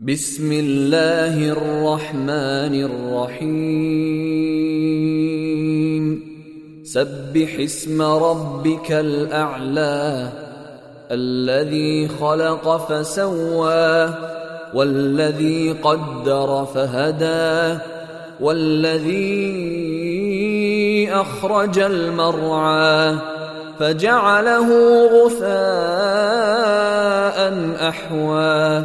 بسم الله الرحمن الرحيم. سبح اسم ربك الأعلى الذي خلق فسوى والذي قدر فهدى والذي أخرج المرعى فجعله غثاء أحوى